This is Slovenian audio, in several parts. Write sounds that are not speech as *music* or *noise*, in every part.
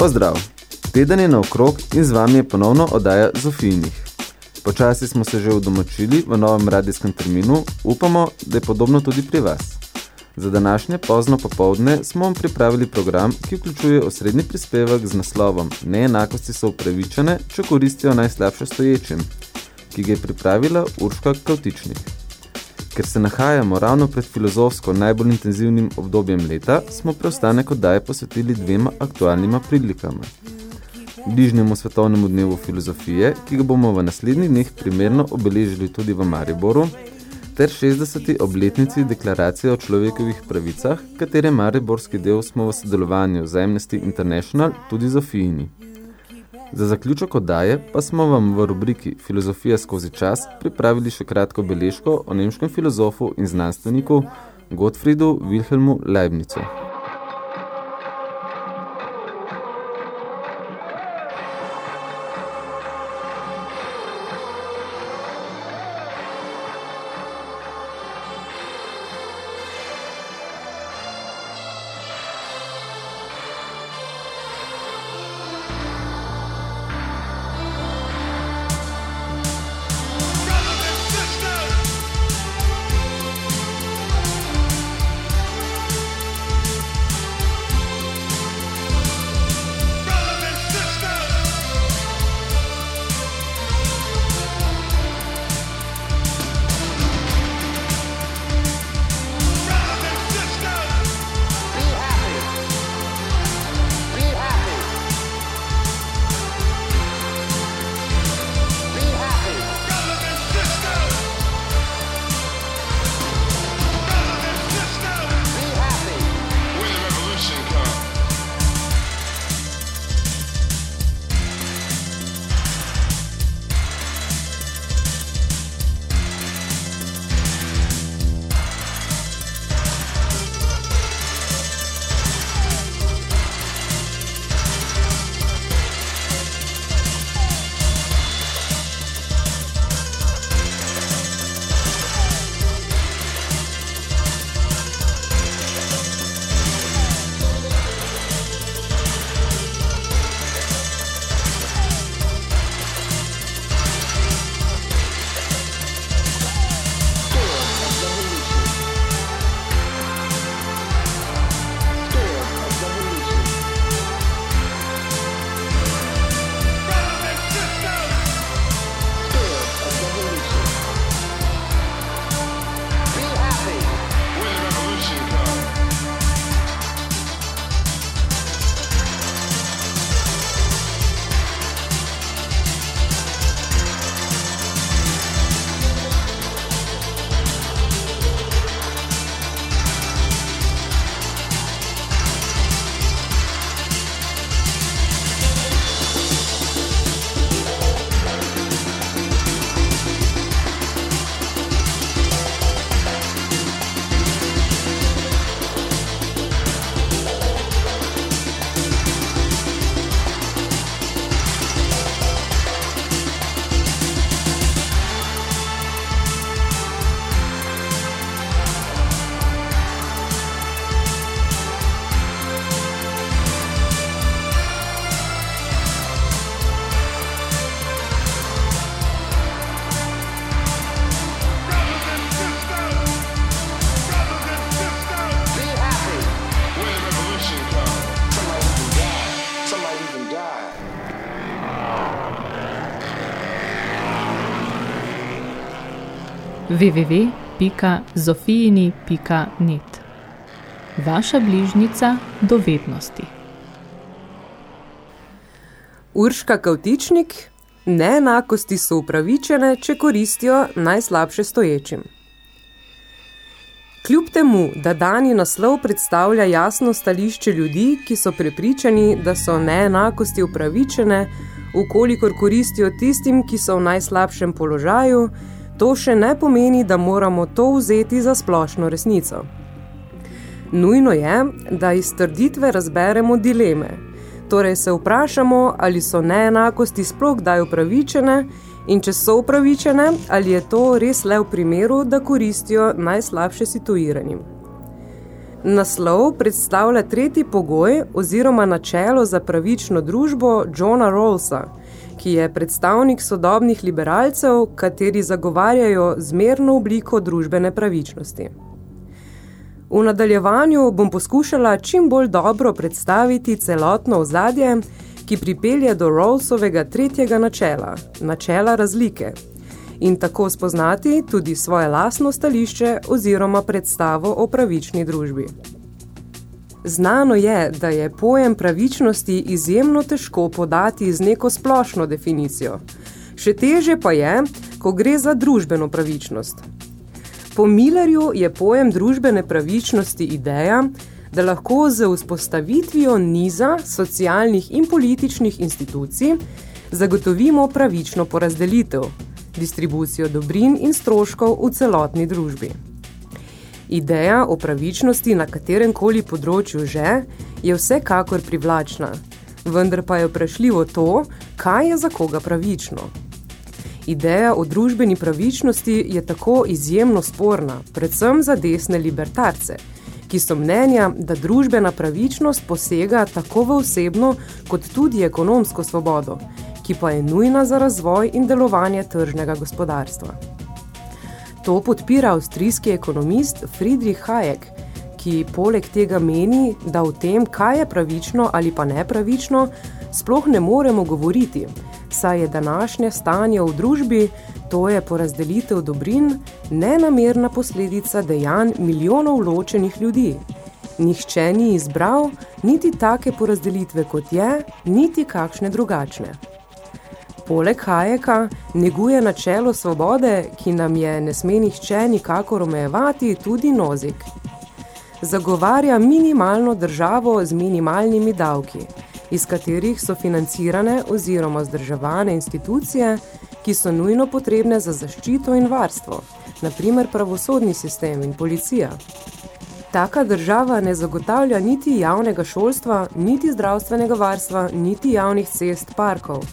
Pozdrav! Teden je naokrog in z vami je ponovno oddaja Zofijnih. Počasi smo se že udomočili v novem radijskem terminu, upamo, da je podobno tudi pri vas. Za današnje pozno popovdne smo vam pripravili program, ki vključuje osrednji prispevek z naslovom Neenakosti so upravičene, če koristijo najslabše stoječim, ki ga je pripravila Urška Kautičnik. Ker se nahajamo ravno pred filozofsko najbolj intenzivnim obdobjem leta, smo preostanek oddaje posvetili dvema aktualnima prilikama. Bližnjemu svetovnemu dnevu filozofije, ki ga bomo v naslednjih dneh primerno obeležili tudi v Mariboru, ter 60. obletnici deklaracije o človekovih pravicah, katere mariborski del smo v sodelovanju z Amnesty International tudi Zofijini. Za zaključek oddaje pa smo vam v rubriki Filozofija skozi čas pripravili še kratko beležko o nemškem filozofu in znanstveniku Gottfriedu Wilhelmu Leibnizu. www.zofijini.net Vaša bližnica do vednosti. Urška Kautičnik, neenakosti so upravičene, če koristijo najslabše stoječim. Kljub temu, da dani naslov predstavlja jasno stališče ljudi, ki so prepričani, da so neenakosti upravičene, ukolikor koristijo tistim, ki so v najslabšem položaju, to še ne pomeni, da moramo to vzeti za splošno resnico. Nujno je, da iz trditve razberemo dileme. Torej se vprašamo, ali so neenakosti sploh kdaj upravičene in če so upravičene, ali je to res le v primeru, da koristijo najslabše situiranim. Naslov predstavlja tretji pogoj oziroma načelo za pravično družbo Johna Rawlsa, ki je predstavnik sodobnih liberalcev, kateri zagovarjajo zmerno obliko družbene pravičnosti. V nadaljevanju bom poskušala čim bolj dobro predstaviti celotno ozadje, ki pripelje do Rawlsovega tretjega načela, načela razlike, in tako spoznati tudi svoje lasno stališče oziroma predstavo o pravični družbi. Znano je, da je pojem pravičnosti izjemno težko podati z neko splošno definicijo. Še teže pa je, ko gre za družbeno pravičnost. Po Millerju je pojem družbene pravičnosti ideja, da lahko z vzpostavitvijo niza socialnih in političnih institucij zagotovimo pravično porazdelitev, distribucijo dobrin in stroškov v celotni družbi. Ideja o pravičnosti na katerem koli področju že je vsekakor privlačna, vendar pa je vprašljivo to, kaj je za koga pravično. Ideja o družbeni pravičnosti je tako izjemno sporna, predvsem za desne libertarce, ki so mnenja, da družbena pravičnost posega tako v osebno kot tudi ekonomsko svobodo, ki pa je nujna za razvoj in delovanje tržnega gospodarstva. To podpira avstrijski ekonomist Friedrich Hayek, ki poleg tega meni, da o tem, kaj je pravično ali pa nepravično, sploh ne moremo govoriti, saj je današnje stanje v družbi, to je porazdelitev dobrin, nenamerna posledica dejanj milijonov ločenih ljudi. Nihče ni izbral niti take porazdelitve kot je, niti kakšne drugačne. Poleg Hayeka neguje načelo svobode, ki nam je ne sme nihče nikakor omejevati, tudi nozik. Zagovarja minimalno državo z minimalnimi davki, iz katerih so financirane oziroma zdrževane institucije, ki so nujno potrebne za zaščito in varstvo, naprimer pravosodni sistem in policija. Taka država ne zagotavlja niti javnega šolstva, niti zdravstvenega varstva, niti javnih cest, parkov,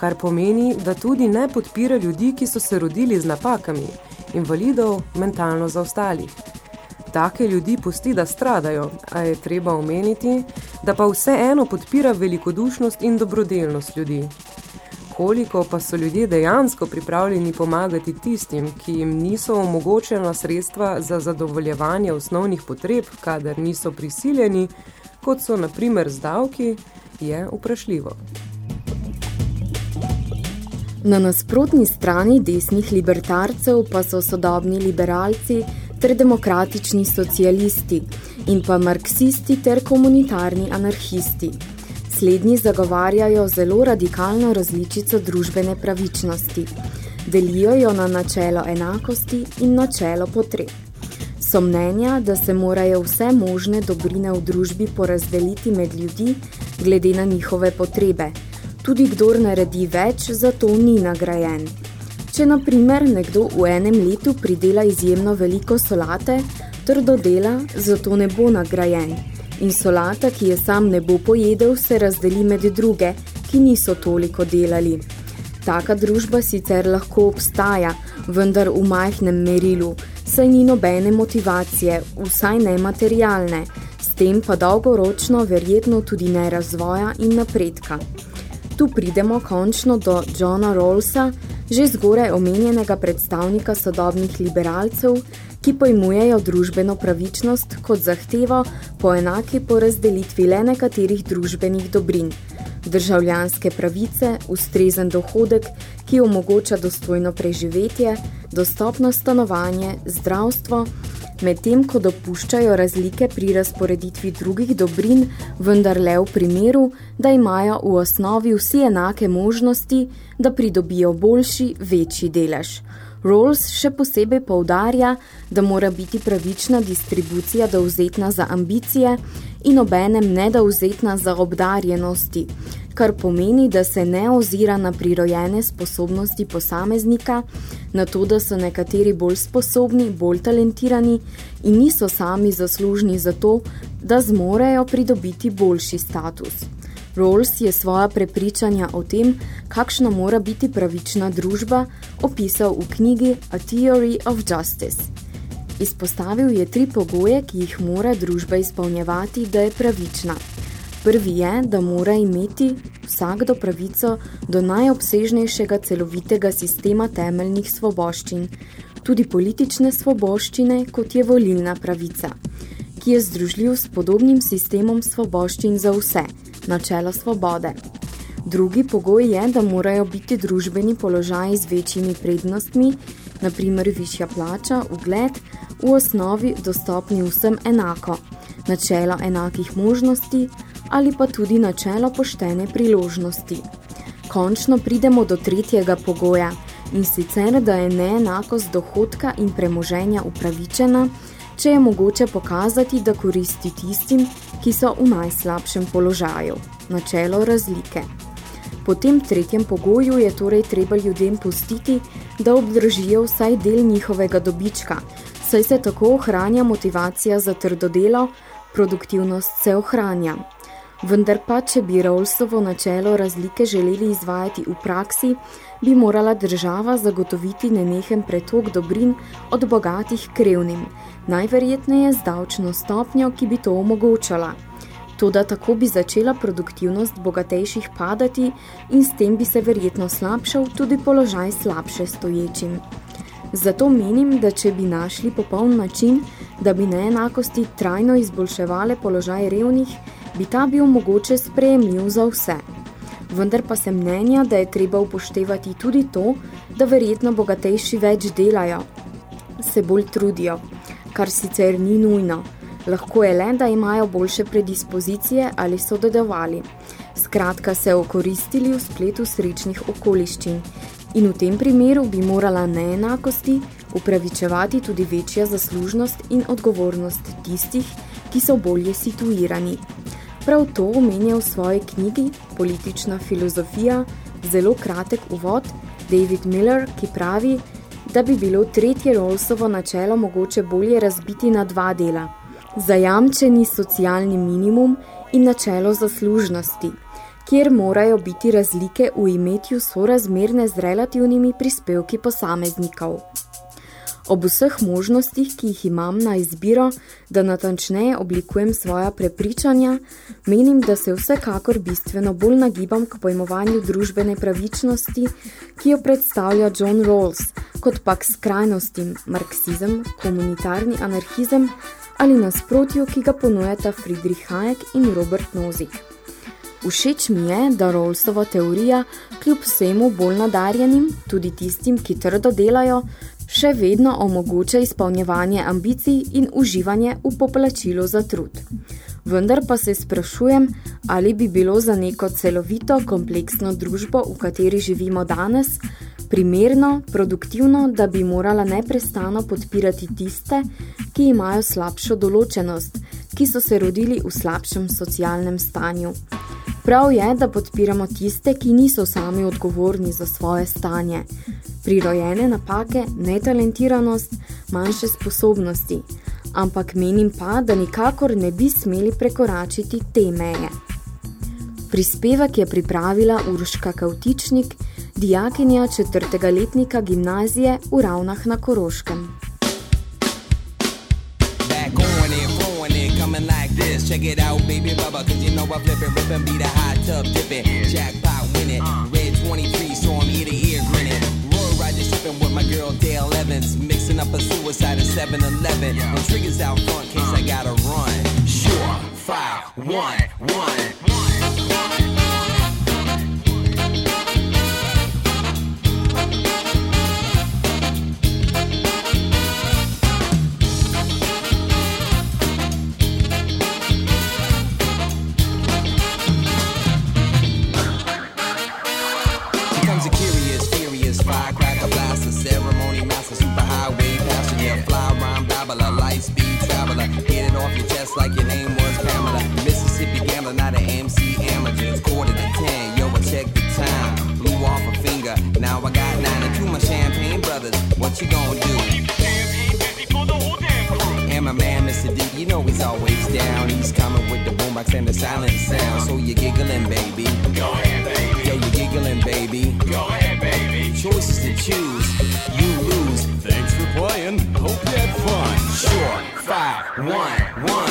kar pomeni, da tudi ne podpira ljudi, ki so se rodili z napakami, invalidov, mentalno zaostalih take ljudi pusti, da stradajo, a je treba omeniti, da pa vse eno podpira velikodušnost in dobrodelnost ljudi. Koliko pa so ljudje dejansko pripravljeni pomagati tistim, ki jim niso omogočena sredstva za zadovoljevanje osnovnih potreb, kadar niso prisiljeni, kot so na primer zdavki, je vprašljivo. Na nasprotni strani desnih libertarcev pa so sodobni liberalci, ter demokratični socialisti in pa marksisti ter komunitarni anarhisti. Slednji zagovarjajo zelo radikalno različico družbene pravičnosti. Delijo jo na načelo enakosti in načelo potreb. So mnenja, da se morajo vse možne dobrine v družbi porazdeliti med ljudi glede na njihove potrebe. Tudi kdor naredi več, zato ni nagrajen. Če na primer nekdo v enem letu pridela izjemno veliko solate, trdo dela, zato ne bo nagrajen. In solata, ki je sam ne bo pojedel, se razdeli med druge, ki niso toliko delali. Taka družba sicer lahko obstaja, vendar v majhnem merilu, saj ni nobene motivacije, vsaj ne materialne, s tem pa dolgoročno verjetno tudi ne razvoja in napredka. Tu pridemo končno do Johna Rawlsa, že zgoraj omenjenega predstavnika sodobnih liberalcev, ki pojmujejo družbeno pravičnost kot zahtevo po enaki porazdelitvi le nekaterih družbenih dobrin, državljanske pravice, ustrezen dohodek, ki omogoča dostojno preživetje, dostopno stanovanje, zdravstvo, medtem ko dopuščajo razlike pri razporeditvi drugih dobrin, vendar le v primeru, da imajo v osnovi vsi enake možnosti, da pridobijo boljši, večji delež. Rawls še posebej poudarja, da mora biti pravična distribucija dovzetna za ambicije in obenem nedovzetna za obdarjenosti, kar pomeni, da se ne ozira na prirojene sposobnosti posameznika, na to, da so nekateri bolj sposobni, bolj talentirani in niso sami zaslužni za to, da zmorejo pridobiti boljši status. Rawls je svoja prepričanja o tem, kakšna mora biti pravična družba, opisal v knjigi A Theory of Justice. Izpostavil je tri pogoje, ki jih mora družba izpolnjevati, da je pravična. Prvi je, da mora imeti vsakdo pravico do najobsežnejšega celovitega sistema temeljnih svoboščin, tudi politične svoboščine, kot je volilna pravica, ki je združljiv s podobnim sistemom svoboščin za vse – načelo svobode. Drugi pogoj je, da morajo biti družbeni položaji z večjimi prednostmi, naprimer višja plača, ugled, v osnovi dostopni vsem enako, načelo enakih možnosti ali pa tudi načelo poštene priložnosti. Končno pridemo do tretjega pogoja in sicer, da je neenakost dohodka in premoženja upravičena, če je mogoče pokazati, da koristi tistim, ki so v najslabšem položaju, načelo razlike. Po tem tretjem pogoju je torej treba ljudem pustiti, da obdržijo vsaj del njihovega dobička, saj se tako ohranja motivacija za trdo delo, produktivnost se ohranja. Vendar pa, če bi Rawlsovo načelo razlike želeli izvajati v praksi, bi morala država zagotoviti nenehen pretok dobrin od bogatih krevnim, najverjetneje z davčno stopnjo, ki bi to omogočala. Toda tako bi začela produktivnost bogatejših padati in s tem bi se verjetno slabšal tudi položaj slabše stoječim. Zato menim, da če bi našli popoln način, da bi neenakosti trajno izboljševale položaj revnih, bi ta bil mogoče sprejemljiv za vse. Vendar pa se mnenja, da je treba upoštevati tudi to, da verjetno bogatejši več delajo, se bolj trudijo, kar sicer ni nujno. Lahko je le, da imajo boljše predispozicije ali so dedovali. Skratka se okoristili v spletu srečnih okoliščin in v tem primeru bi morala neenakosti upravičevati tudi večja zaslužnost in odgovornost tistih, ki so bolje situirani. Prav to omenja v svoji knjigi Politična filozofija zelo kratek uvod David Miller, ki pravi, da bi bilo tretje Rawlsovo načelo mogoče bolje razbiti na dva dela. Zajamčeni socialni minimum in načelo zaslužnosti, kjer morajo biti razlike v imetju sorazmerne z relativnimi prispevki posameznikov. Ob vseh možnostih, ki jih imam na izbiro, da natančneje oblikujem svoja prepričanja, menim, da se vsekakor bistveno bolj nagibam k pojmovanju družbene pravičnosti, ki jo predstavlja John Rawls, kot pa k skrajnostim marksizem, komunitarni anarhizem ali nasprotju, ki ga ponujata Friedrich Hayek in Robert Nozick. Všeč mi je, da Rawlsova teorija kljub vsemu bolj nadarjenim, tudi tistim, ki trdo delajo, še vedno omogoča izpolnjevanje ambicij in uživanje v poplačilu za trud. Vendar pa se sprašujem, ali bi bilo za neko celovito, kompleksno družbo, v kateri živimo danes, primerno, produktivno, da bi morala neprestano podpirati tiste, ki imajo slabšo določenost, ki so se rodili v slabšem socialnem stanju. Prav je, da podpiramo tiste, ki niso sami odgovorni za svoje stanje, prirojene napake, netalentiranost, manjše sposobnosti, ampak menim pa, da nikakor ne bi smeli prekoračiti te meje. Prispevek je pripravila Urška Kautičnik, dijakinja četrtega letnika gimnazije v Ravnah na Koroškem. Check it out, baby bubba, cause you know I flip it, rip and beat a hot tub, dip it, jackpot, win it, red 23, so I'm ear to ear grinning. Sipping with my girl Dale Evans, mixing up a suicide at 7 Eleven. And triggers out front, case I gotta run. Sure, five, one, one. firecracker blaster, ceremony master, superhighway passion. Yeah, fly rhyme babbler, light speed traveler. Get it off your chest like your name was Pamela. Mississippi gambler, not an MC amateur. It's quarter to ten, yo, I check the time. Blew off a finger, now I got nine. And to my champagne brothers, what you gonna do? And my man, Mr. D, you know he's always down. He's coming with the boombox and the silent sound. So you're giggling, baby. One, one.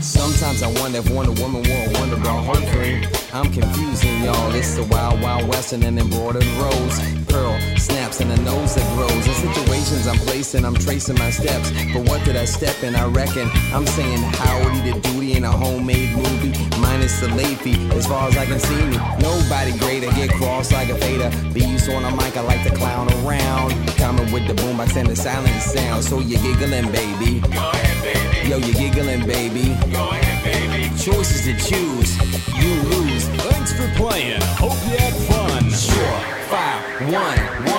Sometimes I wonder if Wonder Woman wore a Wonder Bra. Hopefully, I'm confusing y'all. It's the Wild Wild West and an embroidered situations I'm tracing my steps. But what did I step in? I reckon I'm saying howdy to duty in a homemade movie. Minus the late fee, as far as I can see me. Nobody greater, get crossed like a fader. Beast on a mic, I like to clown around. Coming with the boombox and the silent sound. So you're giggling, baby. Go ahead, baby. Yo, you're giggling, baby. Go ahead, baby. Choices to choose, you lose. Thanks for playing. Hope you had fun. Sure, five, one, one.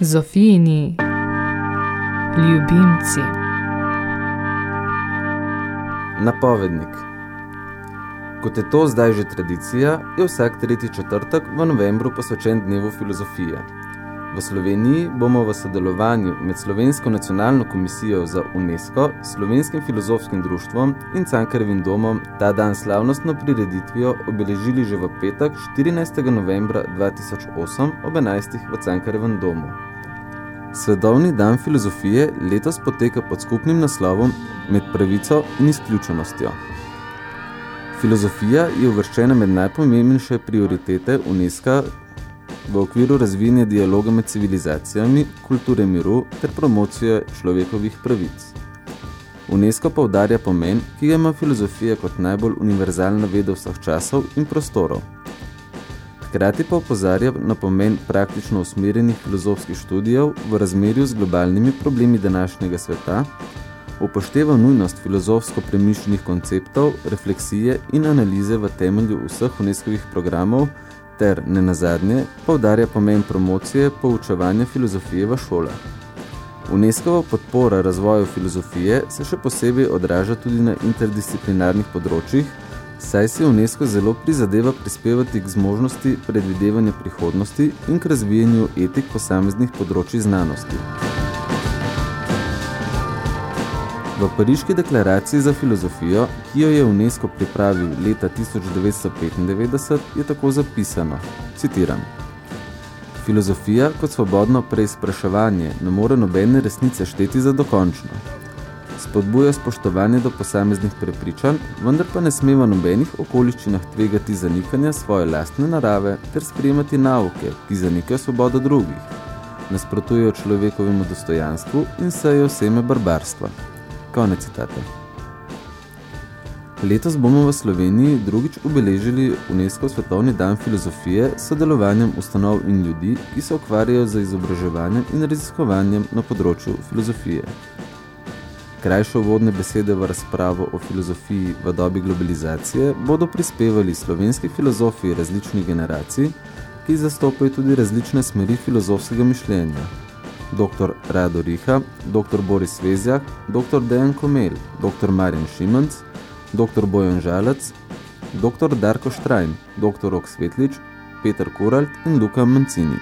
Zofijini ljubimci. Napovednik. Kot je to zdaj že tradicija, je vsak tretji četrtek v novembru posvečen dnevu filozofije. V Sloveniji bomo v sodelovanju med Slovensko nacionalno komisijo za UNESCO, Slovenskim filozofskim društvom in Cankarevim domom ta dan slavnostno prireditvijo obeležili že v petek 14. novembra 2008 ob 11. v Cankarevem domu. Svetovni dan filozofije letos poteka pod skupnim naslovom Med pravico in izključenostjo. Filozofija je uvrščena med najpomembnejše prioritete UNESCO v okviru razvijanja dialoga med civilizacijami, kulture miru ter promocije človekovih pravic. UNESCO poudarja pomen, ki ga ima filozofija kot najbolj univerzalna veda vseh časov in prostorov. Hkrati pa opozarja na pomen praktično usmerjenih filozofskih študijev v razmerju z globalnimi problemi današnjega sveta, upošteva nujnost filozofsko premišljenih konceptov, refleksije in analize v temelju vseh UNESCO-vih programov ter, ne nazadnje, poudarja pomen promocije poučevanja filozofije v šolah. UNESCO podpora razvoju filozofije se še posebej odraža tudi na interdisciplinarnih področjih, saj si UNESCO zelo prizadeva prispevati k zmožnosti predvidevanja prihodnosti in k razvijanju etik posameznih področji znanosti. V Pariški deklaraciji za filozofijo, ki jo je UNESCO pripravil leta 1995, je tako zapisano, citiram, Filozofija kot svobodno preizpraševanje ne more nobene resnice šteti za dokončno. Spodbuja spoštovanje do posameznih prepričanj, vendar pa ne sme v nobenih okoliščinah tvegati zanikanja svoje lastne narave ter sprejemati nauke, ki zanikajo svobodo drugih, nasprotujejo človekovemu dostojanstvu in sejo seme barbarstva. Konec citata. Letos bomo v Sloveniji drugič obeležili UNESCO svetovni dan filozofije s sodelovanjem ustanov in ljudi, ki se ukvarjajo z izobraževanjem in raziskovanjem na področju filozofije. Krajše uvodne besede v razpravo o filozofiji v dobi globalizacije bodo prispevali slovenski filozofi različnih generacij, ki zastopajo tudi različne smeri filozofskega mišljenja. Dr. Rado Riha, dr. Boris Vezjak, dr. Dejan Komel, dr. Marjan Šimanc, dr. Bojan Žalec, dr. Darko Štrajn, dr. Rok Svetlič, Peter Kuralt in Luka Mancini.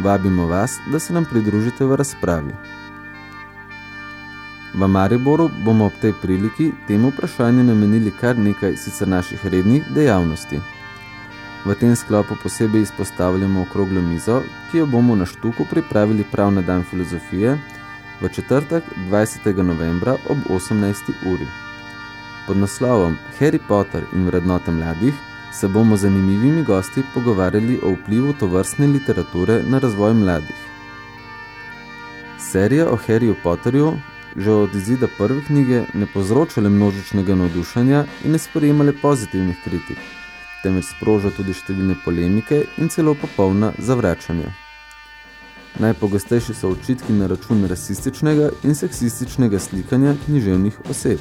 Vabimo vas, da se nam pridružite v razpravi. V Mariboru bomo ob tej priliki temu vprašanju namenili kar nekaj sicer naših rednih dejavnosti. V tem sklopu posebej izpostavljamo okroglo mizo, ki jo bomo na štuku pripravili prav na dan filozofije v četrtek 20. novembra ob 18. uri. Pod naslovom Harry Potter in vrednote mladih se bomo z zanimivimi gosti pogovarjali o vplivu tovrstne literature na razvoj mladih. Serija o Harryju Potterju že od izida prve knjige ne povzročale množičnega navdušanja in ne sprejemale pozitivnih kritik, temveč sproža tudi številne polemike in celo popolna zavračanja. Najpogostejši so očitki na račun rasističnega in seksističnega slikanja književnih oseb.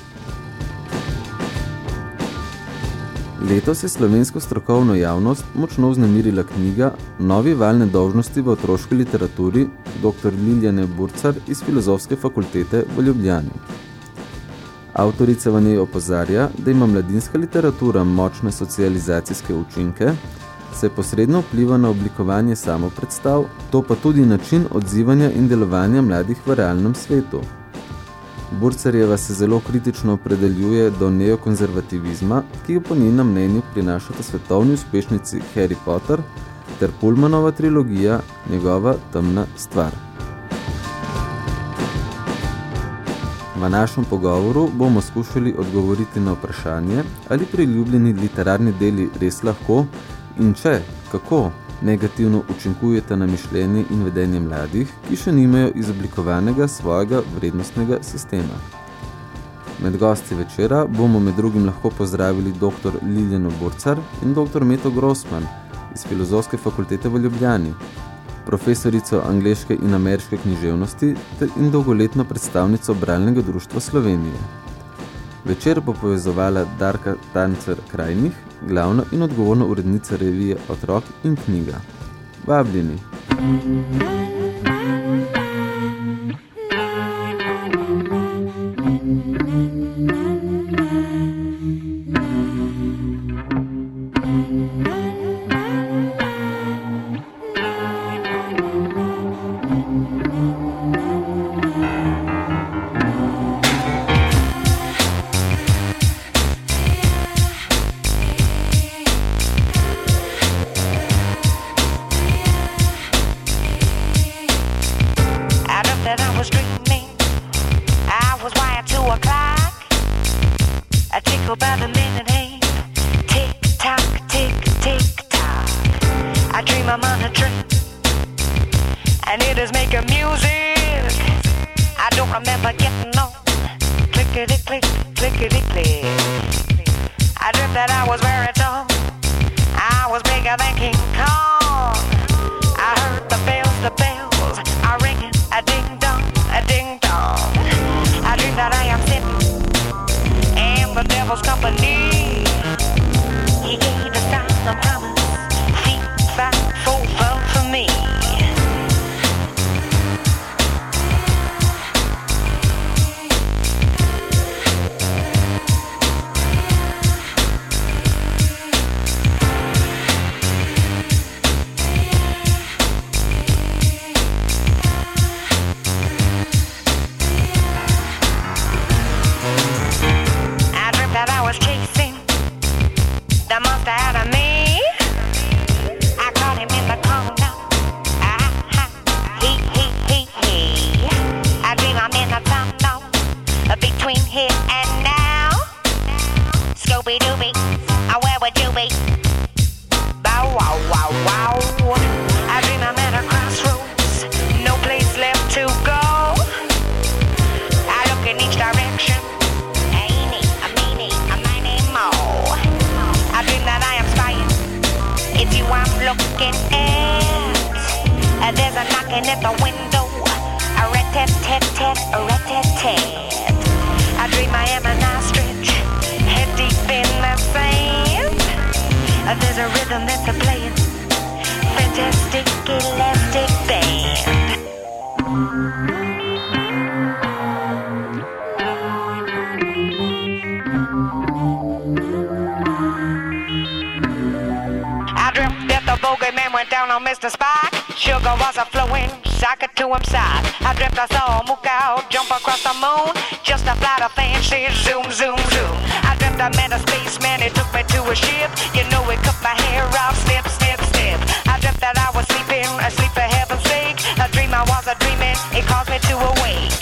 Letos je slovensko strokovno javnost močno vznemirila knjiga Novi val nedolžnosti v otroški literaturi dr. Liljane Burcar iz Filozofske fakultete v Ljubljani. Avtorica v njej opozarja, da ima mladinska literatura močne socializacijske učinke, se posredno vpliva na oblikovanje samopredstav, to pa tudi način odzivanja in delovanja mladih v realnem svetu. Burcerjeva se zelo kritično opredeljuje do neokonzervativizma, ki jo po njenem mnenju prinašata svetovni uspešnici Harry Potter ter Pullmanova trilogija Njegova temna stvar. V našem pogovoru bomo skušali odgovoriti na vprašanje, ali priljubljeni literarni deli res lahko in če, kako negativno učinkujeta na mišljenje in vedenje mladih, ki še nimajo izoblikovanega svojega vrednostnega sistema. Med gosti večera bomo med drugim lahko pozdravili dr. Liljano Burcar in dr. Meto Grossman iz Filozofske fakultete v Ljubljani, profesorico angleške in ameriške književnosti ter in dolgoletno predstavnico Bralnega društva Slovenije. Večer bo povezovala Darka Tancer Krajnih, glavna in odgovorna urednica revije Otrok in knjiga. Vabljeni! I I tickle by the there's a rhythm that's a playing. Fantastic elastic band. Went down on Mr. Sugar was a flowing to him side. I dreamt I saw a mook out jump across the moon. Just a flight of fancy zoom, zoom, zoom. I I met a spaceman, he took me to a ship. You know, he cut my hair off, snip, snip, snip. I dreamt that I was sleeping, asleep for heaven's sake. A dream I was a dreaming, it caused me to awake.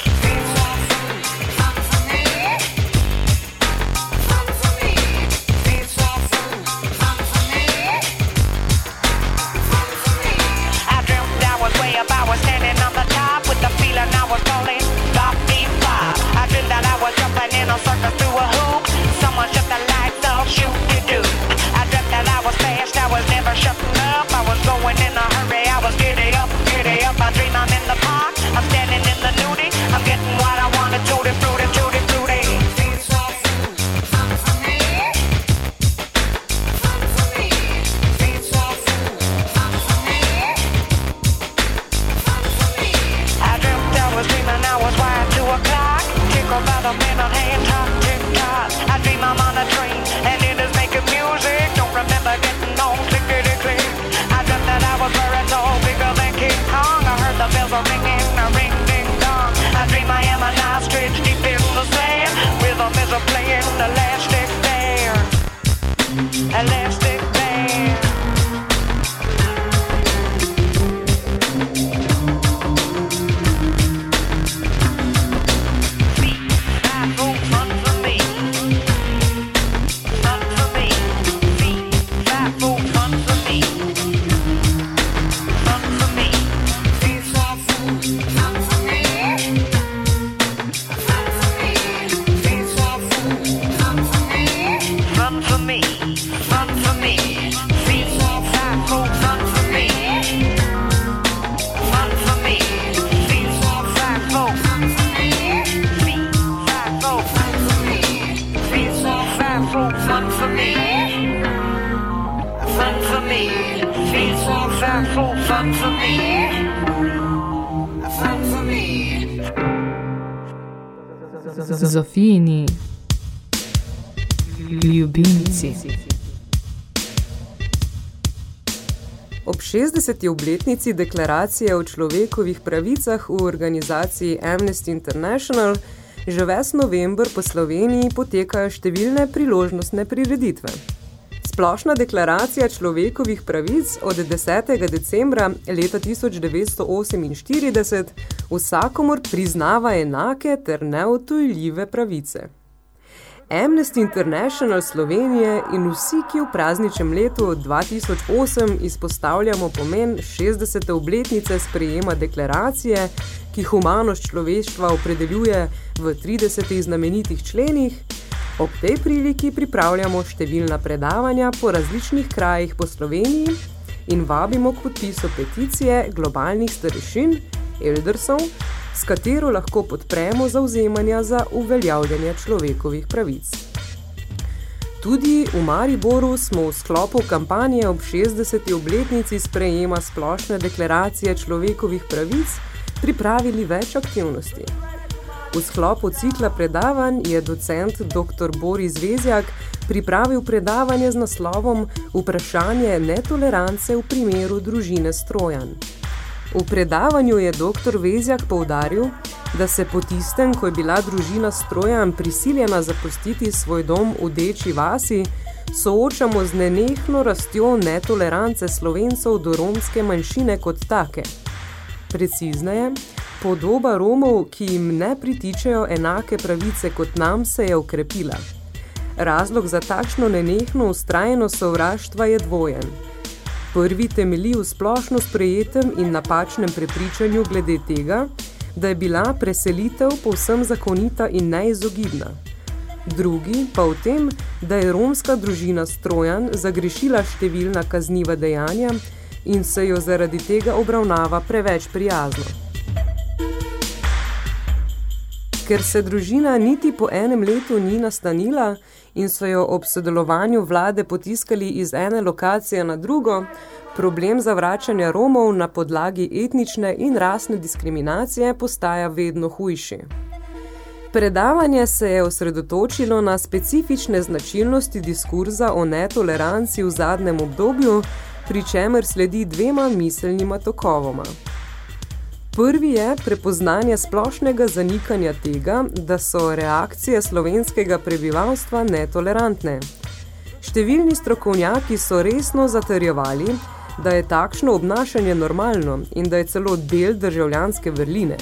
60. obletnici deklaracije o človekovih pravicah v organizaciji Amnesty International že ves november po Sloveniji potekajo številne priložnostne prireditve. Splošna deklaracija človekovih pravic od 10. decembra leta 1948 vsakomor priznava enake ter neotujljive pravice. Amnesty International Slovenije in vsi, ki v prazničnem letu 2008 izpostavljamo pomen 60. obletnice sprejema deklaracije, ki humanost človeštva opredeljuje v 30 znamenitih členih, ob tej priliki pripravljamo številna predavanja po različnih krajih po Sloveniji in vabimo k podpisu peticije globalnih starešin, Eldersov, s katero lahko podpremo zauzemanja za uveljavljanje človekovih pravic. Tudi v Mariboru smo v sklopu kampanje ob 60. obletnici sprejema splošne deklaracije človekovih pravic pripravili več aktivnosti. V sklopu cikla predavanj je docent dr. Boris Vezjak pripravil predavanje z naslovom Vprašanje netolerance v primeru družine Strojan. V predavanju je dr. Vezjak poudaril, da se po tistem, ko je bila družina Strojan prisiljena zapustiti svoj dom v Deči vasi, soočamo z nenehno rastjo netolerance slovencev do romske manjšine kot take. Precizneje, podoba Romov, ki jim ne pritičejo enake pravice kot nam, se je ukrepila. Razlog za takšno nenehno ustrajeno sovraštva je dvojen. Prvi temelji v splošno sprejetem in napačnem prepričanju glede tega, da je bila preselitev povsem zakonita in neizogibna. Drugi pa v tem, da je romska družina Strojan zagrešila številna kazniva dejanja, in se jo zaradi tega obravnava preveč prijazno. Ker se družina niti po enem letu ni nastanila in so jo ob sodelovanju vlade potiskali iz ene lokacije na drugo, problem zavračanja Romov na podlagi etnične in rasne diskriminacije postaja vedno hujši. Predavanje se je osredotočilo na specifične značilnosti diskurza o netoleranci v zadnjem obdobju, pri čemer sledi dvema miselnima tokovoma. Prvi je prepoznanje splošnega zanikanja tega, da so reakcije slovenskega prebivalstva netolerantne. Številni strokovnjaki so resno zatrjevali, da je takšno obnašanje normalno in da je celo del državljanske vrline.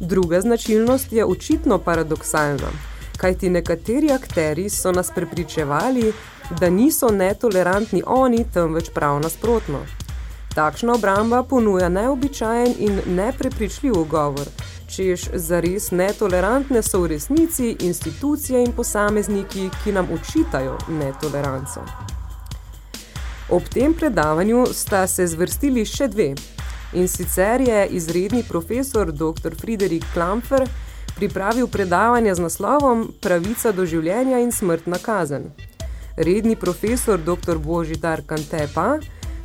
Druga značilnost je očitno paradoksalna, kajti nekateri akteri so nas prepričevali, da niso netolerantni oni, temveč prav nasprotno. Takšna obramba ponuja neobičajen in neprepričljiv govor, češ zares netolerantne so v resnici institucije in posamezniki, ki nam učitajo netoleranco. Ob tem predavanju sta se zvrstili še dve, in sicer je izredni profesor dr. Friderik Klamfer pripravil predavanje z naslovom Pravica do življenja in smrtna kazen. Redni profesor dr. Božidar Kante pa,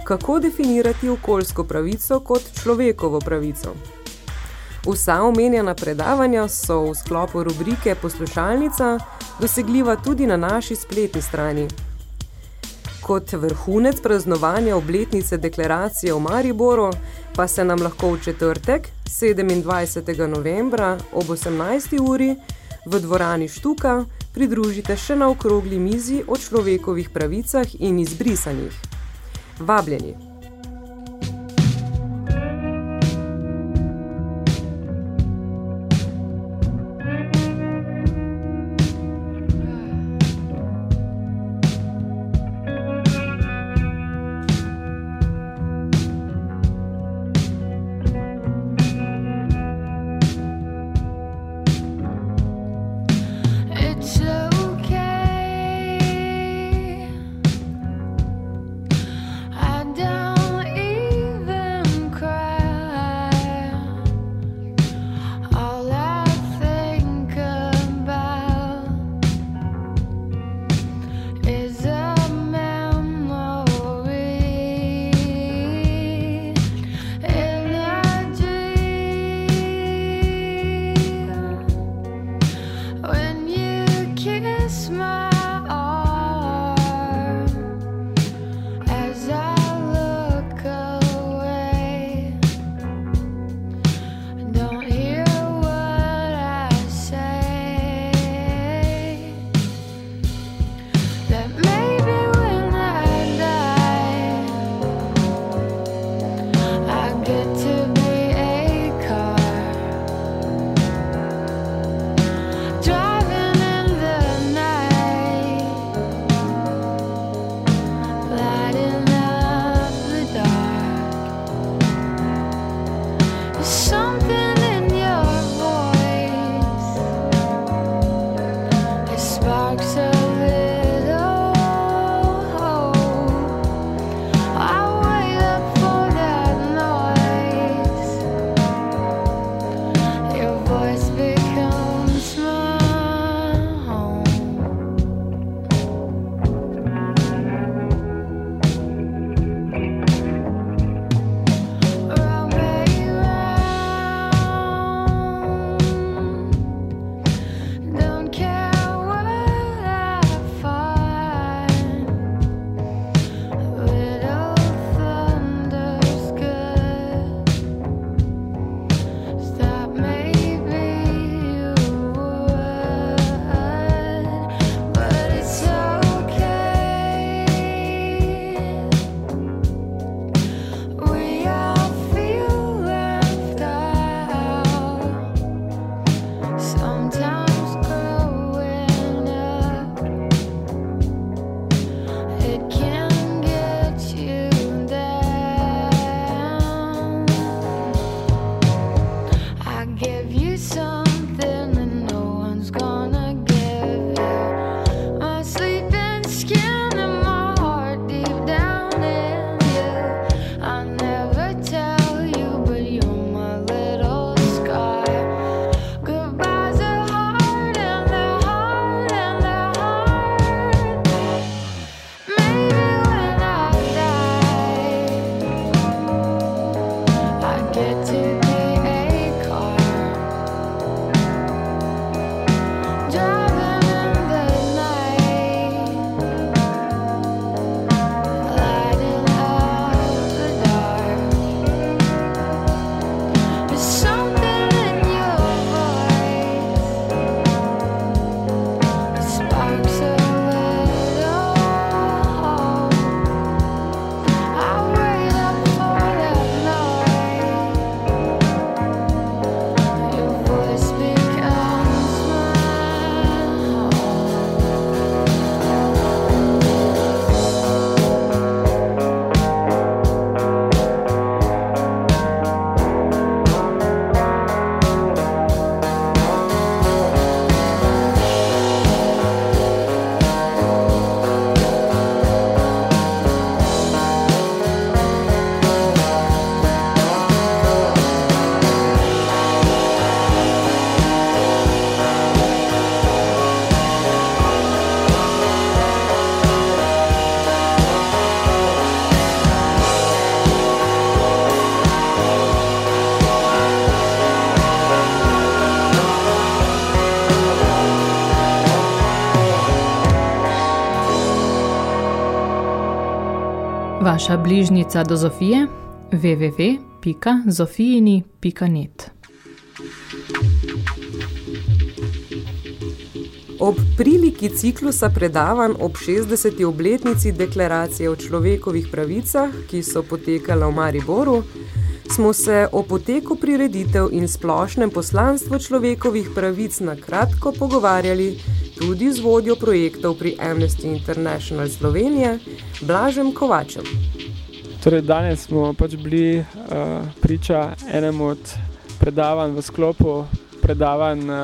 kako definirati okoljsko pravico kot človekovo pravico. Vsa omenjena predavanja so v sklopu rubrike Poslušalnica dosegljiva tudi na naši spletni strani Kot vrhunec praznovanja obletnice deklaracije v Mariboru pa se nam lahko v četrtek, 27. novembra ob 18. uri v dvorani Štuka pridružite še na okrogli mizi o človekovih pravicah in izbrisanih. Vabljeni! Naša bližnica do Zofije www.zofijini.net Ob priliki ciklusa predavanj ob 60. obletnici deklaracije o človekovih pravicah, ki so potekala v Mariboru, smo se o poteku prireditev in splošnem poslanstvu človekovih pravic na kratko pogovarjali tudi z vodjo projektov pri Amnesty International Slovenije, Blažem Kovačem. Torej, danes smo pač bili uh, priča enemu od predavanj v sklopu predavanj uh,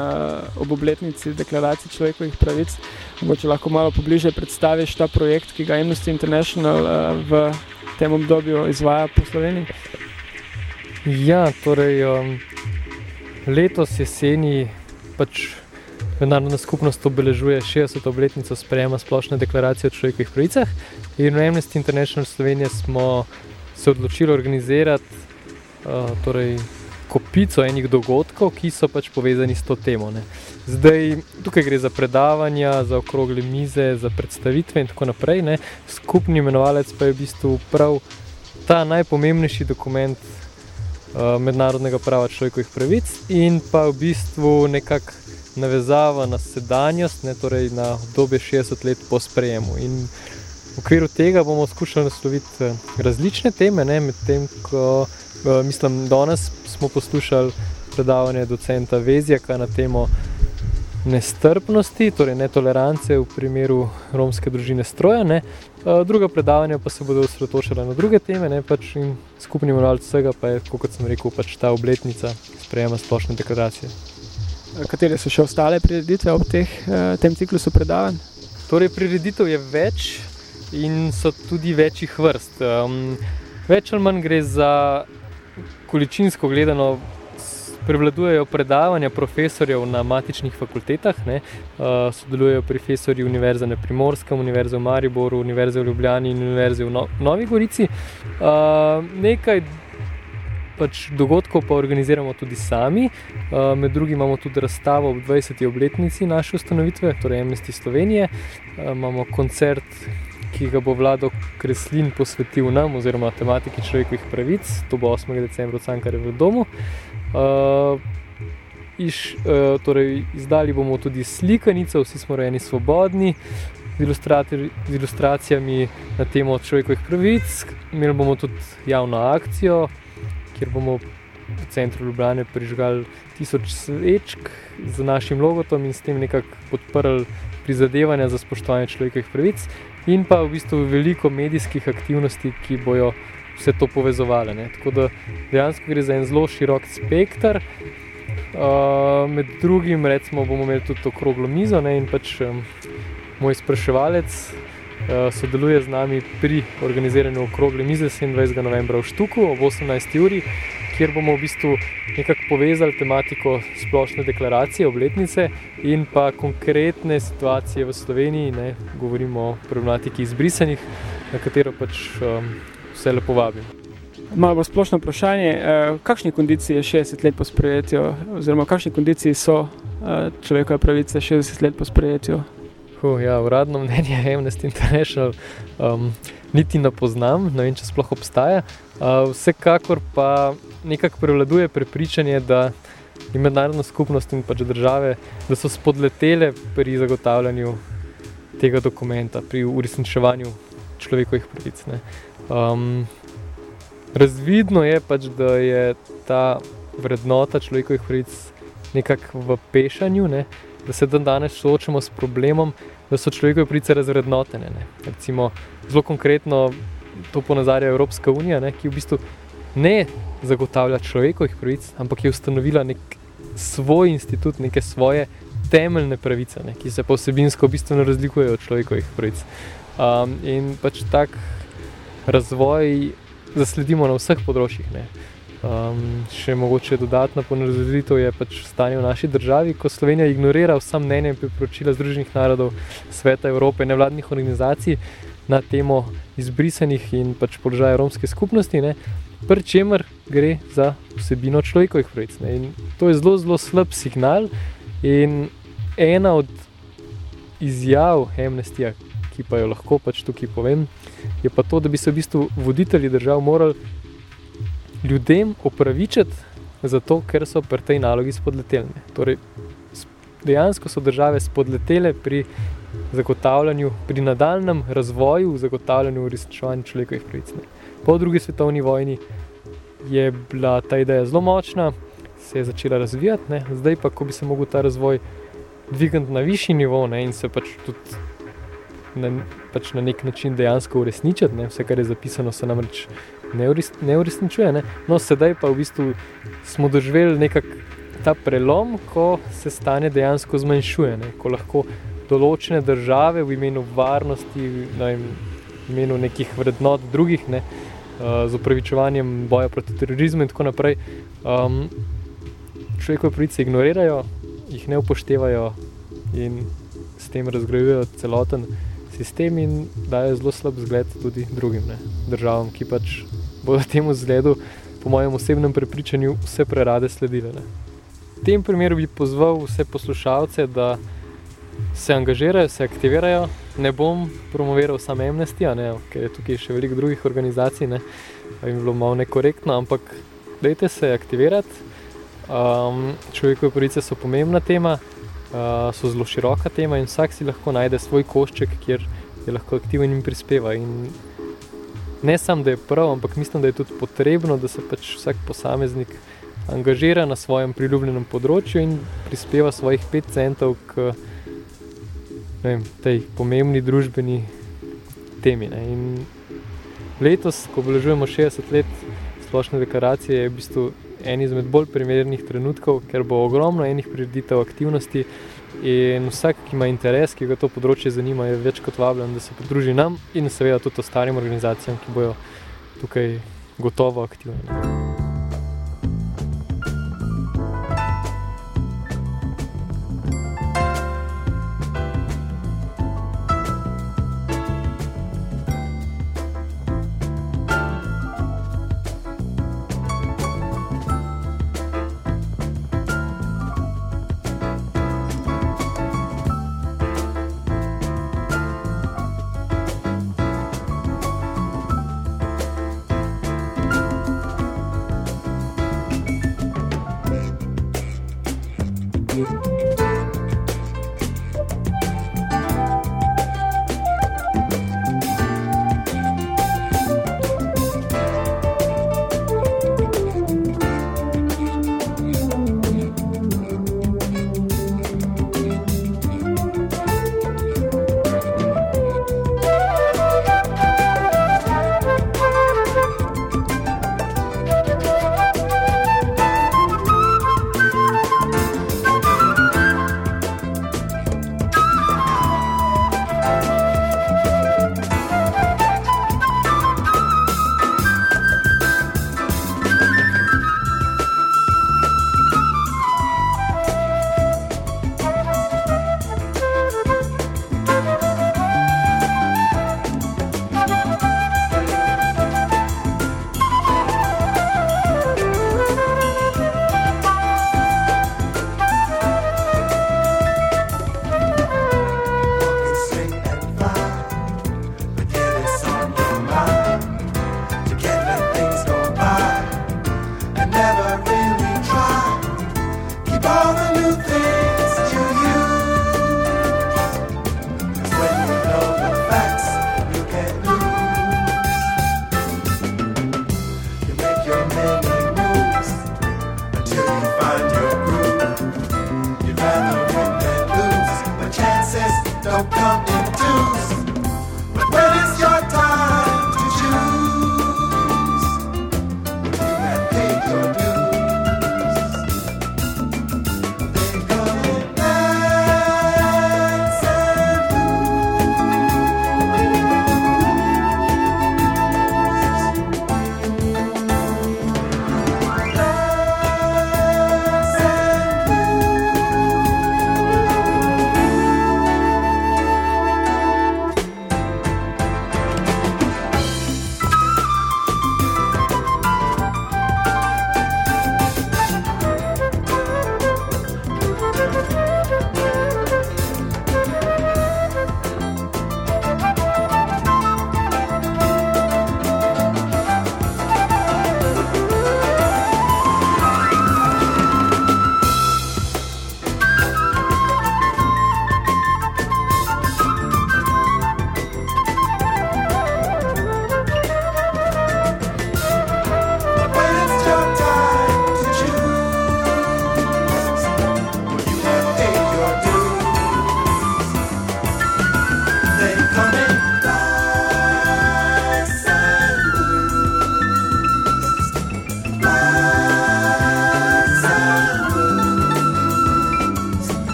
ob obletnici deklaracije človekovih pravic. Mogoče lahko malo pobliže predstaviš ta projekt, ki ga Amnesty International uh, v tem obdobju izvaja po Sloveniji. Ja, torej um, letos jeseni pač Mednarodna skupnost obeležuje 60. obletnico sprejema splošne deklaracije o človekovih pravicah in v Amnesty International Slovenije smo se odločili organizirati uh, torej, kopico enih dogodkov, ki so pač povezani s to temo. Ne. Zdaj, tukaj gre za predavanja, za okrogle mize, za predstavitve in tako naprej. Ne. Skupni imenovalec pa je v bistvu prav ta najpomembnejši dokument uh, mednarodnega prava človekovih pravic in pa v bistvu nekako navezava na sedanjost, ne, torej na obdobje 60 let po sprejemu. In v okviru tega bomo skušali nasloviti različne teme, ne, medtem ko mislim, danes smo poslušali predavanje docenta Vezjaka na temo nestrpnosti, torej netolerance v primeru romske družine stroja. Ne. Druga predavanja pa se bodo osredotočila na druge teme, ne, pač in skupni moral vsega pa je, kot sem rekel, pač ta obletnica sprejema splošne deklaracije. Katere so še ostale prireditve ob teh, tem ciklusu predavanj? Torej, prireditev je več in so tudi večjih vrst. Um, več ali manj gre za količinsko gledano prevladujejo predavanja profesorjev na matičnih fakultetah, ne, uh, sodelujejo profesori Univerze na Primorskem, Univerze v Mariboru, Univerze v Ljubljani in Univerze v no Novi Gorici. Uh, nekaj pač dogodkov pa organiziramo tudi sami, uh, med drugim imamo tudi razstavo ob 20. obletnici naše ustanovitve, torej Amnesty Slovenije, uh, imamo koncert ki ga bo vlado Kreslin posvetil nam, oziroma tematiki človekovih pravic, to bo 8. decembra v Cankarju v domu. Uh, iš, uh, torej, izdali bomo tudi slikanico, vsi smo rojeni svobodni, z ilustracijami na temo človekovih pravic. Imeli bomo tudi javno akcijo, kjer bomo v centru Ljubljane prižgali tisoč svečk z našim logotom in s tem nekako podprli prizadevanja za spoštovanje človekovih pravic in pa v bistvu veliko medijskih aktivnosti, ki bojo vse to povezovali. Ne. Tako da dejansko gre za en zelo širok spektr. Uh, med drugim, recimo, bomo imeli tudi okroglo mizo ne, in pač um, moj spraševalec sodeluje z nami pri organiziranju okrogle mize 27. novembra v Štuku ob 18. uri, kjer bomo v bistvu nekako povezali tematiko splošne deklaracije, obletnice in pa konkretne situacije v Sloveniji, ne, govorimo o problematiki izbrisanih, na katero pač um, vse lepo vabim. Malo bolj splošno vprašanje, v kakšni kondiciji je 60 let po sprejetju, oziroma v kakšni kondiciji so človekove pravice 60 let po sprejetju? Huh, ja, uradno mnenje *laughs* Amnesty International um, niti ne poznam, ne vem, če sploh obstaja. Uh, vsekakor pa nekako prevladuje prepričanje, da je mednarodna skupnost in pač države, da so spodletele pri zagotavljanju tega dokumenta, pri uresničevanju človekovih pravic. Um, razvidno je pač, da je ta vrednota človekovih pravic nekako v pešanju, ne? Da se dan danes soočamo s problemom, da so človekove pravice razvrednotene. Ne? Recimo, zelo konkretno to ponazarja Evropska unija, ne? ki v bistvu ne zagotavlja človekovih pravic, ampak je ustanovila nek svoj institut, neke svoje temeljne pravice, ne? ki se pa vsebinsko bistveno razlikujejo od človekovih pravic. Um, in pač tak razvoj zasledimo na vseh področjih. Ne? Um, še mogoče dodatna ponareditev je pač stanje v naši državi, ko Slovenija ignorira vsa mnenja in priporočila Združenih narodov, Sveta Evrope, nevladnih organizacij na temo izbrisanih in pač položaja romske skupnosti, ne, pri čemer gre za vsebino človekovih pravic. In to je zelo, zelo slab signal in ena od izjav Amnestija, ki pa jo lahko pač tukaj povem, je pa to, da bi se v bistvu voditelji držav morali ljudem opravičiti, zato ker so pri tej nalogi spodleteli. Torej, dejansko so države spodletele pri zagotavljanju, pri nadaljem razvoju, zagotavljanju uresničevanja človekovih pravic. Po drugi svetovni vojni je bila ta ideja zelo močna, se je začela razvijati, ne? zdaj pa, ko bi se lahko ta razvoj dvignil na višji nivo ne? in se pač tudi na, pač na nek način dejansko uresničiti, ne? vse, kar je zapisano, se namreč ne, ures, ne uresničuje. Ne? No, sedaj pa v bistvu smo doživeli nekako ta prelom, ko se stanje dejansko zmanjšuje, ne? ko lahko določene države v imenu varnosti, ne, v imenu nekih vrednot drugih, ne, uh, z upravičevanjem boja proti terorizmu in tako naprej, um, človekove pravice ignorirajo, jih ne upoštevajo in s tem razgrajujejo celoten sistem in dajo zelo slab zgled tudi drugim ne, državam, ki pač bodo temu zgledu, po mojem osebnem prepričanju, vse prerade sledile. V tem primeru bi pozval vse poslušalce, da se angažirajo, se aktivirajo. Ne bom promoviral samo Amnesty, ne, ker je tukaj še veliko drugih organizacij, ne, pa jim bilo malo nekorektno, ampak dajte se aktivirati. Um, človekove pravice so pomembna tema, uh, so zelo široka tema in vsak si lahko najde svoj košček, kjer je lahko aktiven in prispeva. In ne samo, da je prav, ampak mislim, da je tudi potrebno, da se pač vsak posameznik angažira na svojem priljubljenem področju in prispeva svojih 5 centov k vem, tej pomembni družbeni temi. Ne. In letos, ko obeležujemo 60 let splošne deklaracije, je v bistvu en izmed bolj primernih trenutkov, ker bo ogromno enih prireditev, aktivnosti. In vsak, ki ima interes, ki ga to področje zanima, je več kot vabljen, da se pridruži nam in seveda tudi ostalim organizacijam, ki bojo tukaj gotovo aktivni.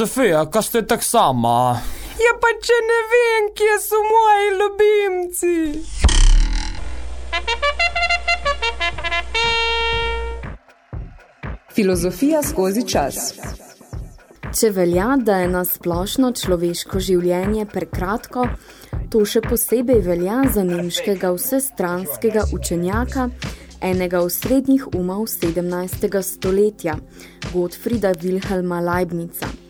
Zofija, kaj ste tak sama? Ja, pa če ne vem, kje so moji ljubimci. Filozofija skozi čas. Če velja, da je na splošno človeško življenje prekratko, to še posebej velja za nemškega vsestranskega učenjaka, enega osrednjih umov 17. stoletja, Gottfrieda Wilhelma Leibnica.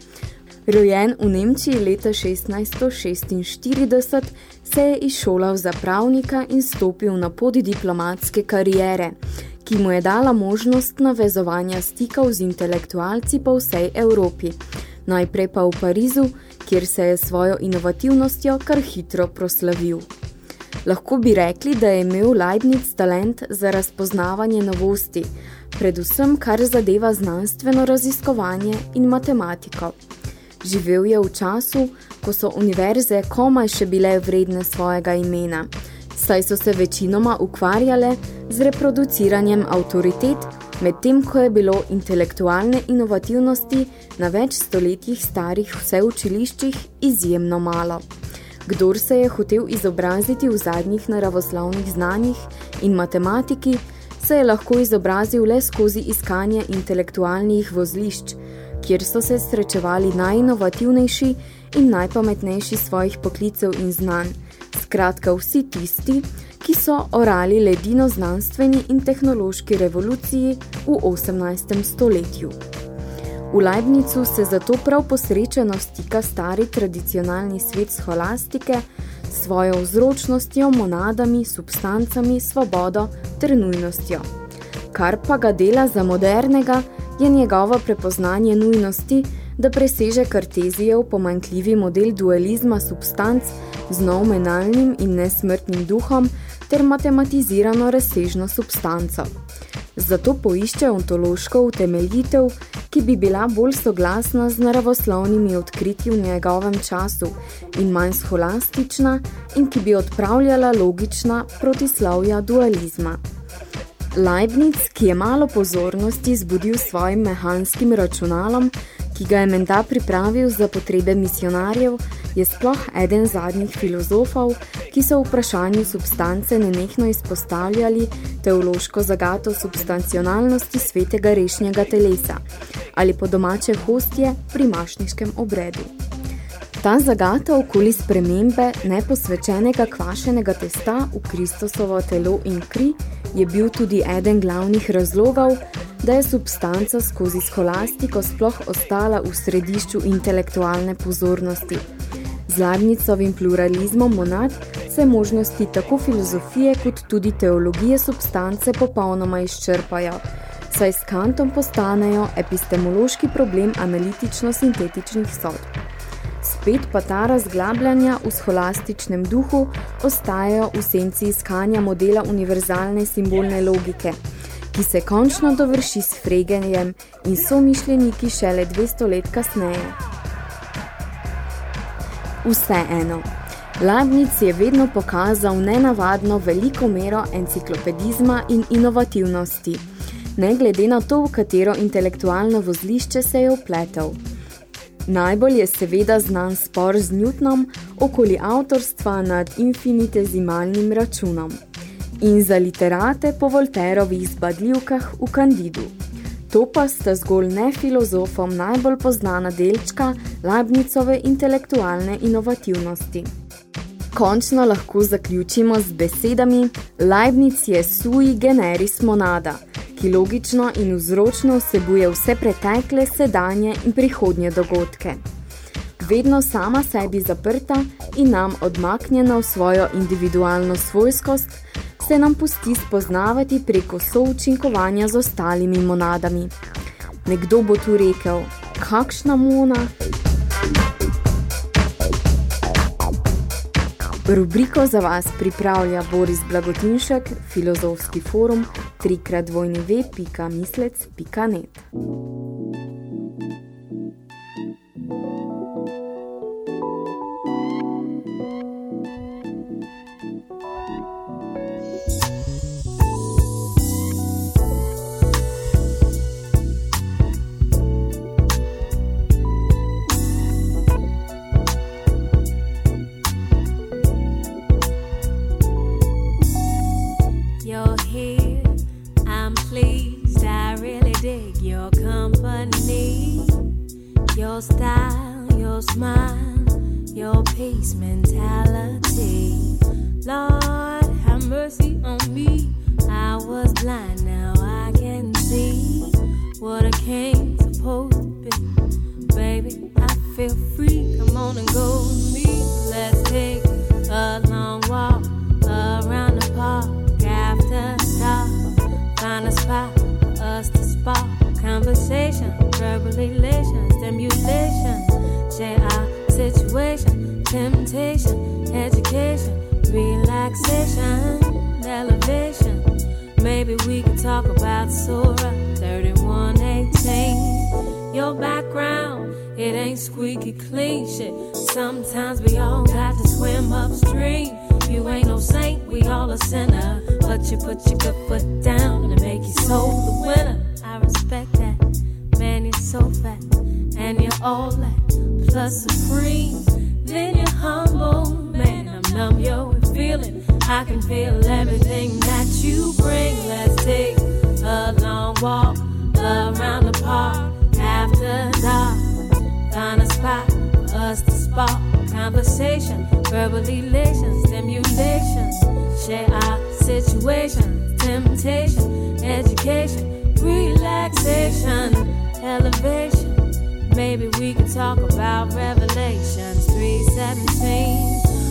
Rojen v Nemčiji leta 1646, se je izšolal za pravnika in stopil na pot diplomatske karijere, ki mu je dala možnost navezovanja stikov z intelektualci po vsej Evropi, najprej pa v Parizu, kjer se je svojo inovativnostjo kar hitro proslavil. Lahko bi rekli, da je imel Leibniz talent za razpoznavanje novosti, predvsem kar zadeva znanstveno raziskovanje in matematiko. Živel je v času, ko so univerze komaj še bile vredne svojega imena, saj so se večinoma ukvarjale z reproduciranjem avtoritet, medtem ko je bilo intelektualne inovativnosti na več stoletjih starih vseučiliščih izjemno malo. Kdor se je hotel izobraziti v zadnjih naravoslovnih znanjih in matematiki, se je lahko izobrazil le skozi iskanje intelektualnih vozlišč, kjer so se srečevali najinovativnejši in najpametnejši svojih poklicev in znanj, skratka vsi tisti, ki so orali ledino znanstveni in tehnološki revoluciji v 18. stoletju. V Leibnicu se zato prav posrečeno stika stari tradicionalni svet scholastike s svojo vzročnostjo, monadami, substancami, svobodo ter nujnostjo. Kar pa ga dela za modernega, je njegovo prepoznanje nujnosti, da preseže kartezijev pomankljivi model dualizma substanc z noumenalnim in nesmrtnim duhom ter matematizirano razsežno substanco. Zato poišče ontološko utemeljitev, ki bi bila bolj soglasna z naravoslovnimi odkritji v njegovem času in manj scholastična in ki bi odpravljala logična protislovja dualizma. Leibniz, ki je malo pozornosti zbudil svojim mehanskim računalom, ki ga je menda pripravil za potrebe misionarjev, je sploh eden zadnjih filozofov, ki so v vprašanju substance nenehno izpostavljali teološko zagato substancionalnosti svetega rešnjega telesa ali po domače hostje pri mašniškem obredu. Ta zagata okoli spremembe neposvečenega kvašenega testa v Kristosovo telo in kri je bil tudi eden glavnih razlogov, da je substanca skozi skolastiko sploh ostala v središču intelektualne pozornosti. Z Leibnicovim pluralizmom monad se možnosti tako filozofije kot tudi teologije substance popolnoma izčrpajo, saj s kantom postanejo epistemološki problem analitično-sintetičnih sodb. Spet pa ta razglabljanja v scholastičnem duhu ostajajo v senci iskanja modela univerzalne simbolne logike, ki se končno dovrši s fregenjem in somišljeniki šele 200 let kasneje. Vseeno, Leibniz je vedno pokazal nenavadno veliko mero enciklopedizma in inovativnosti, ne glede na to, v katero intelektualno vozlišče se je upletel. Najbolj je seveda znan spor z Newtonom okoli avtorstva nad infinitezimalnim računom in za literate po Volterovih zbadljivkah v Kandidu. To pa sta zgolj ne filozofom najbolj poznana delčka Leibnicove intelektualne inovativnosti. Končno lahko zaključimo z besedami Leibniz je sui generis monada – ki logično in vzročno vsebuje vse pretekle, sedanje in prihodnje dogodke. Vedno sama sebi zaprta in nam odmaknjena v svojo individualno svojskost, se nam pusti spoznavati preko součinkovanja z ostalimi monadami. Nekdo bo tu rekel, kakšna mona? Rubriko za vas pripravlja Boris Blagotinšek, Filozofski forum,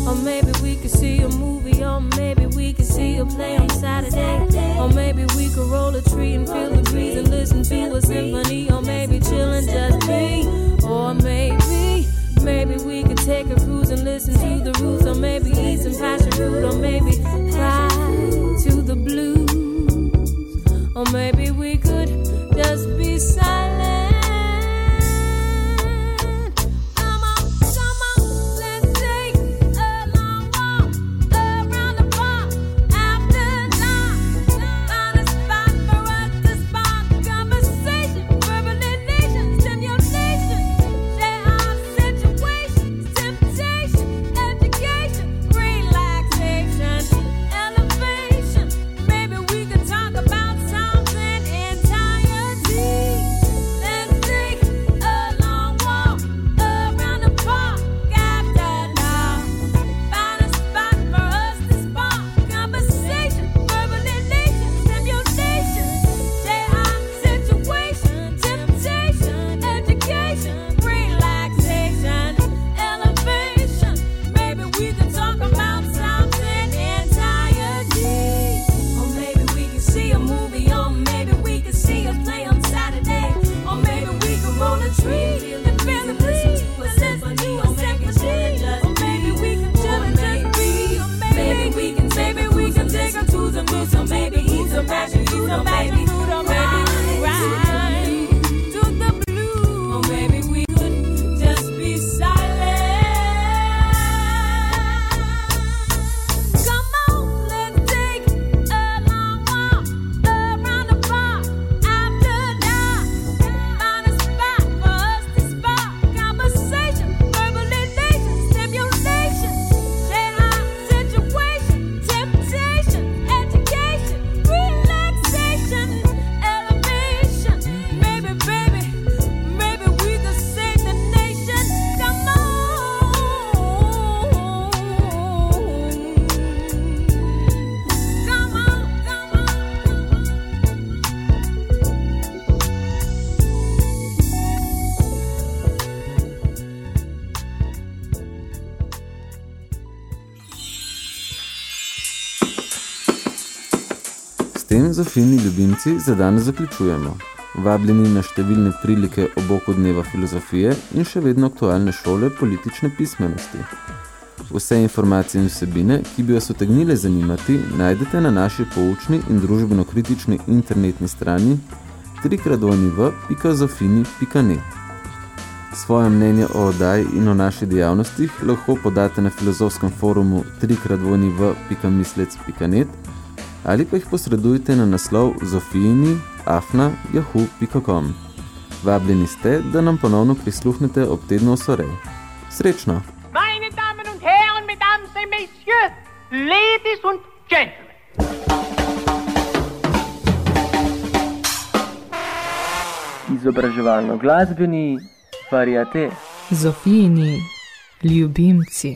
Or maybe we could see a movie, or maybe we could see a play on Saturday. Or maybe we could roll a tree and feel the breeze and listen to a symphony, or maybe chill and just be. Or maybe, maybe we could take a cruise and listen to the rules, or maybe eat some passion fruit, or maybe fly to the blues. Or maybe we could just be silent. Filozofijni ljubimci za danes zaključujemo. Vabljeni na številne prilike ob oku dneva filozofije in še vedno aktualne šole politične pismenosti. Vse informacije in vsebine, ki bi vas utegnile zanimati, najdete na naši poučni in družbeno-kritični internetni strani www.pikazofini.net. Svoje mnenje o oddaji in o naši dejavnostih lahko podate na filozofskem forumu www.mislec.net ali pa jih posredujte na naslov zofijini.afna.jahu.com. Vabljeni ste, da nam ponovno prisluhnete ob tednu Sorej. Srečno! Meine Damen und Herren, Mesdames et Messieurs, Ladies und Gentlemen! Izobraževalno-glasbeni variate Zofijini ljubimci.